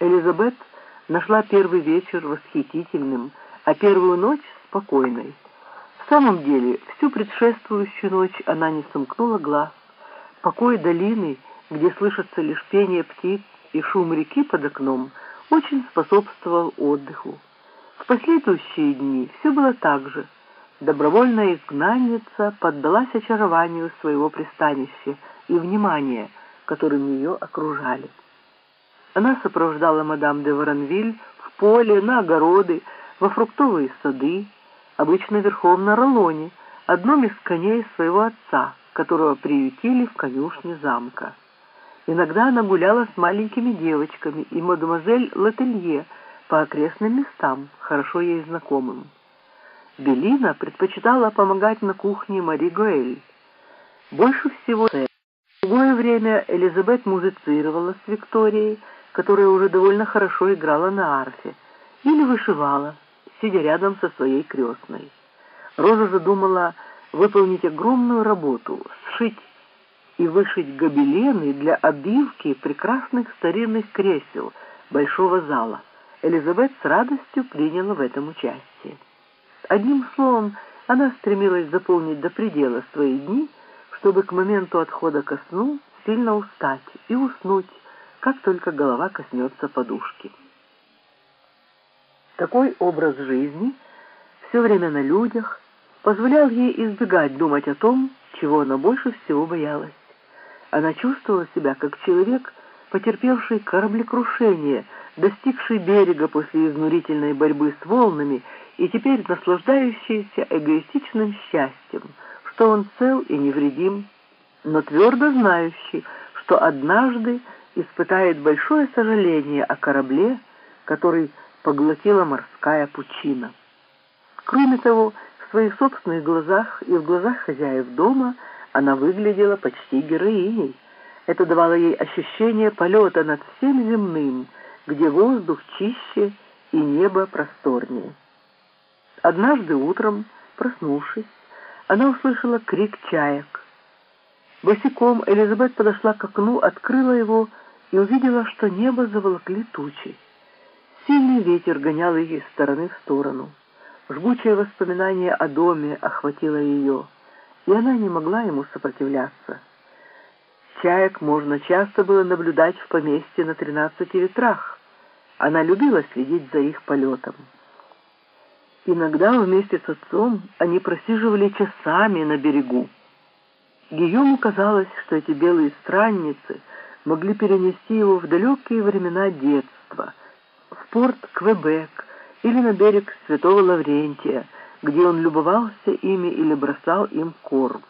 Элизабет нашла первый вечер восхитительным, а первую ночь спокойной. В самом деле, всю предшествующую ночь она не сомкнула глаз. Покой долины, где слышится лишь пение птиц и шум реки под окном, очень способствовал отдыху. В последующие дни все было так же. Добровольная изгнанница поддалась очарованию своего пристанища и внимания, которым ее окружали. Она сопровождала мадам де Воронвиль в поле, на огороды, во фруктовые сады, обычно верхом на ролоне, одном из коней своего отца, которого приютили в конюшне замка. Иногда она гуляла с маленькими девочками и мадемуазель Лателье по окрестным местам, хорошо ей знакомым. Белина предпочитала помогать на кухне Мари Гуэль. Больше всего в другое время Элизабет музицировала с Викторией, которая уже довольно хорошо играла на арфе, или вышивала, сидя рядом со своей крестной. Роза задумала выполнить огромную работу, сшить и вышить гобелены для обивки прекрасных старинных кресел большого зала. Элизабет с радостью приняла в этом участие. Одним словом, она стремилась заполнить до предела свои дни, чтобы к моменту отхода ко сну сильно устать и уснуть, как только голова коснется подушки. Такой образ жизни, все время на людях, позволял ей избегать думать о том, чего она больше всего боялась. Она чувствовала себя как человек, потерпевший кораблекрушение, достигший берега после изнурительной борьбы с волнами и теперь наслаждающийся эгоистичным счастьем, что он цел и невредим, но твердо знающий, что однажды испытает большое сожаление о корабле, который поглотила морская пучина. Кроме того, в своих собственных глазах и в глазах хозяев дома она выглядела почти героиней. Это давало ей ощущение полета над всем земным, где воздух чище и небо просторнее. Однажды утром, проснувшись, она услышала крик чаек. Босиком Элизабет подошла к окну, открыла его и увидела, что небо заволокли тучи. Сильный ветер гонял ее из стороны в сторону. Жгучее воспоминание о доме охватило ее, и она не могла ему сопротивляться. Чаек можно часто было наблюдать в поместье на тринадцати ветрах. Она любила следить за их полетом. Иногда вместе с отцом они просиживали часами на берегу. Гийому казалось, что эти белые странницы могли перенести его в далекие времена детства — в порт Квебек или на берег Святого Лаврентия, где он любовался ими или бросал им корм.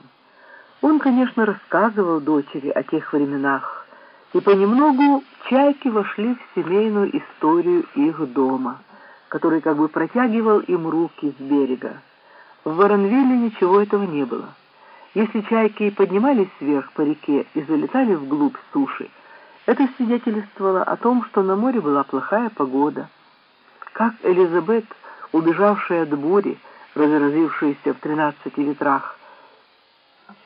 Он, конечно, рассказывал дочери о тех временах, и понемногу чайки вошли в семейную историю их дома, который как бы протягивал им руки с берега. В Воронвилле ничего этого не было. Если чайки поднимались вверх по реке и залетали вглубь суши, это свидетельствовало о том, что на море была плохая погода. Как Элизабет, убежавшая от бури, разразившейся в тринадцати ветрах,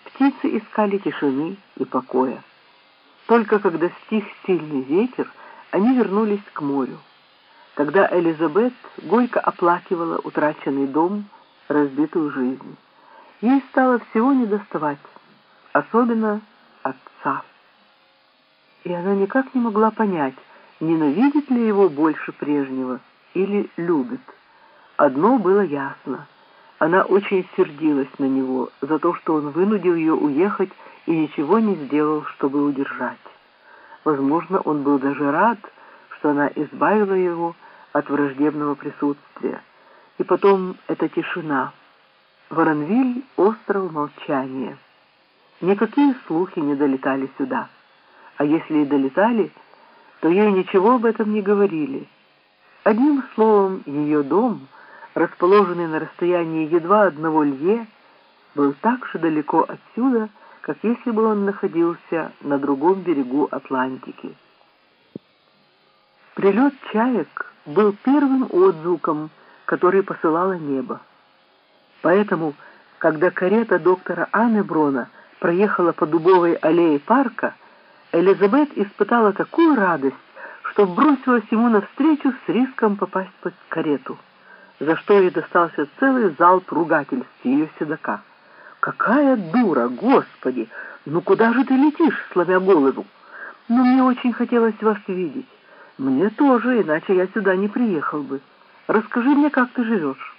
птицы искали тишины и покоя. Только когда стих сильный ветер, они вернулись к морю. Тогда Элизабет горько оплакивала утраченный дом, разбитую жизнь. Ей стало всего недоставать, особенно отца и она никак не могла понять, ненавидит ли его больше прежнего или любит. Одно было ясно. Она очень сердилась на него за то, что он вынудил ее уехать и ничего не сделал, чтобы удержать. Возможно, он был даже рад, что она избавила его от враждебного присутствия. И потом эта тишина. Воронвиль — остров молчания. Никакие слухи не долетали сюда а если и долетали, то ей ничего об этом не говорили. Одним словом, ее дом, расположенный на расстоянии едва одного лье, был так же далеко отсюда, как если бы он находился на другом берегу Атлантики. Прилет чаек был первым отзвуком, который посылало небо. Поэтому, когда карета доктора Аннеброна проехала по дубовой аллее парка, Элизабет испытала такую радость, что бросилась ему навстречу с риском попасть под карету, за что ей достался целый залп ругательств ее седока. «Какая дура, Господи! Ну куда же ты летишь, сломя голову? Но мне очень хотелось вас видеть. Мне тоже, иначе я сюда не приехал бы. Расскажи мне, как ты живешь».